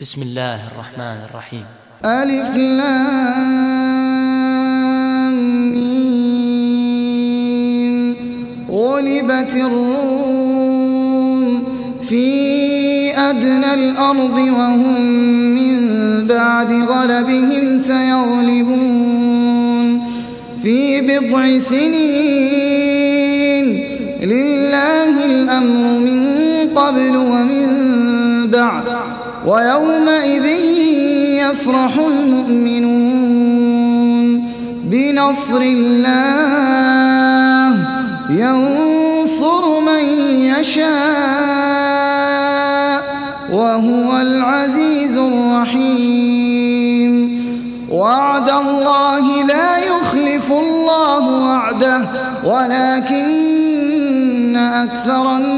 بسم الله الرحمن الرحيم. ألف لامين غلبت الروم في أدنى الأرض وهم من بعد غلبهم سيغلبون. في بضع سنين ويومئذ يفرح المؤمنون بنصر الله ينصر من يشاء وهو العزيز الرحيم. وعد الله لا يخلف الله وعده ولكن أكثر الناس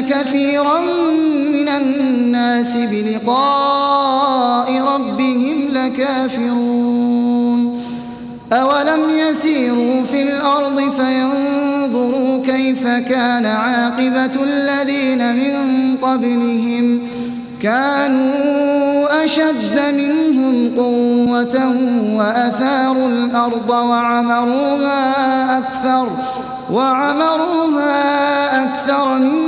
كثيرا من الناس بلقاء ربهم لكافرون. أولم يسيروا في الأرض فينظروا كيف كان عاقبة الذين من قبلهم. كانوا أشد منهم قوة وأثاروا الأرض وعمروها أكثر وعمروها أكثر من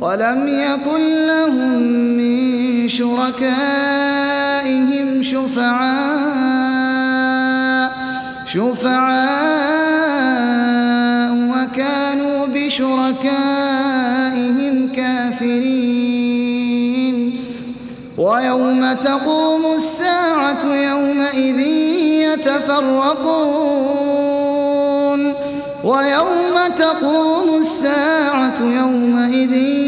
ولم يكن لهم من شركائهم شفعاء شفعاء وكانوا بشركائهم كافرين. ويوم تقوم الساعة يومئذ يتفرقون. ويوم تقوم الساعة يومئذ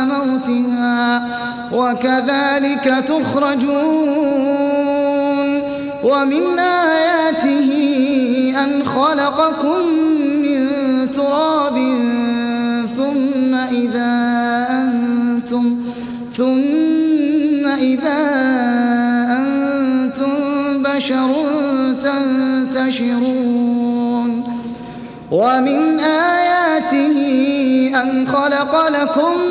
موتها وكذلك تخرجون ومن آياته أن خلقكم من تراب ثم إذا أنتم ثم إذا أنتم بشر تنتشرون ومن آياته أن خلق لكم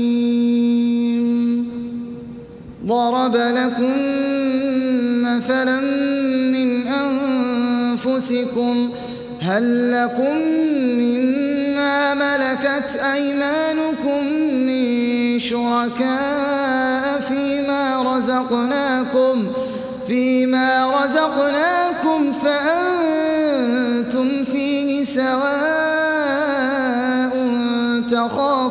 ضرب لكم مثلا من أنفسكم هل لكم مما ملكت أيمانكم من شركاء فيما رزقناكم فيما رزقناكم فأنتم فيه سواء تخافون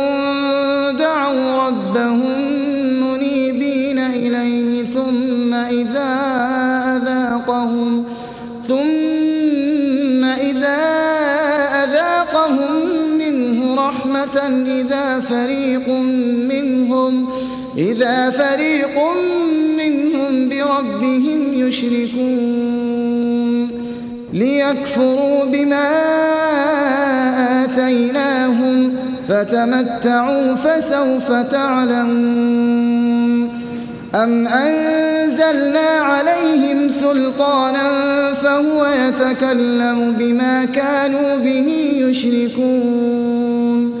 إذا فريق منهم إذا فريق منهم بربهم يشركون ليكفروا بما آتيناهم فتمتعوا فسوف تعلمون. أم أنزلنا عليهم سلطانا فهو يتكلم بما كانوا به يشركون.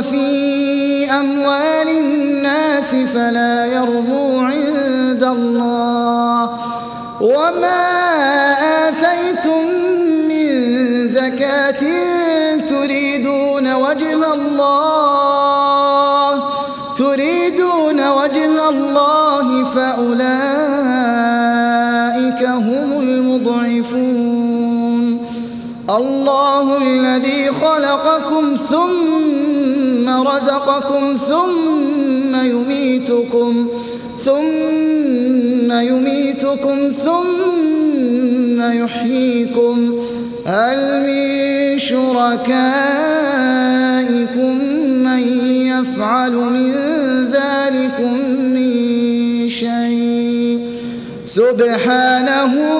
وفي أموال الناس فلا يرضو عند الله وما آتيتم من زكاة تريدون وجه الله تريدون وجه الله فأولئك هم المضعفون الله الذي خلقكم ثم ثم رزقكم ثم يميتكم ثم يميتكم ثم يحييكم. هل من شركائكم من يفعل من ذلكم من شيء؟ سبحانه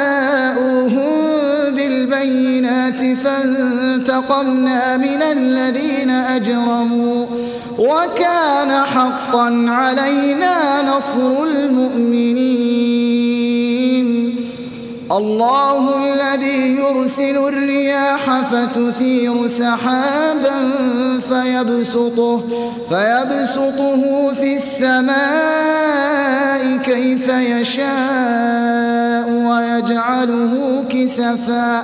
انتقمنا من الذين أجرموا وكان حقا علينا نصر المؤمنين الله الذي يرسل الرياح فتثير سحابا فيبسطه, فيبسطه في السماء كيف يشاء ويجعله كسفا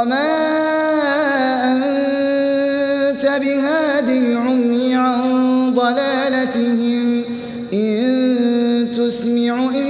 وما أنت بهاد العمي عن ضلالتهم إن تسمع إلا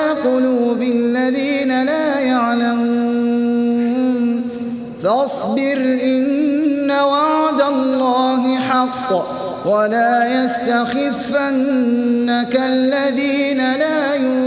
ولا يستخفنك الذين لا يؤمنون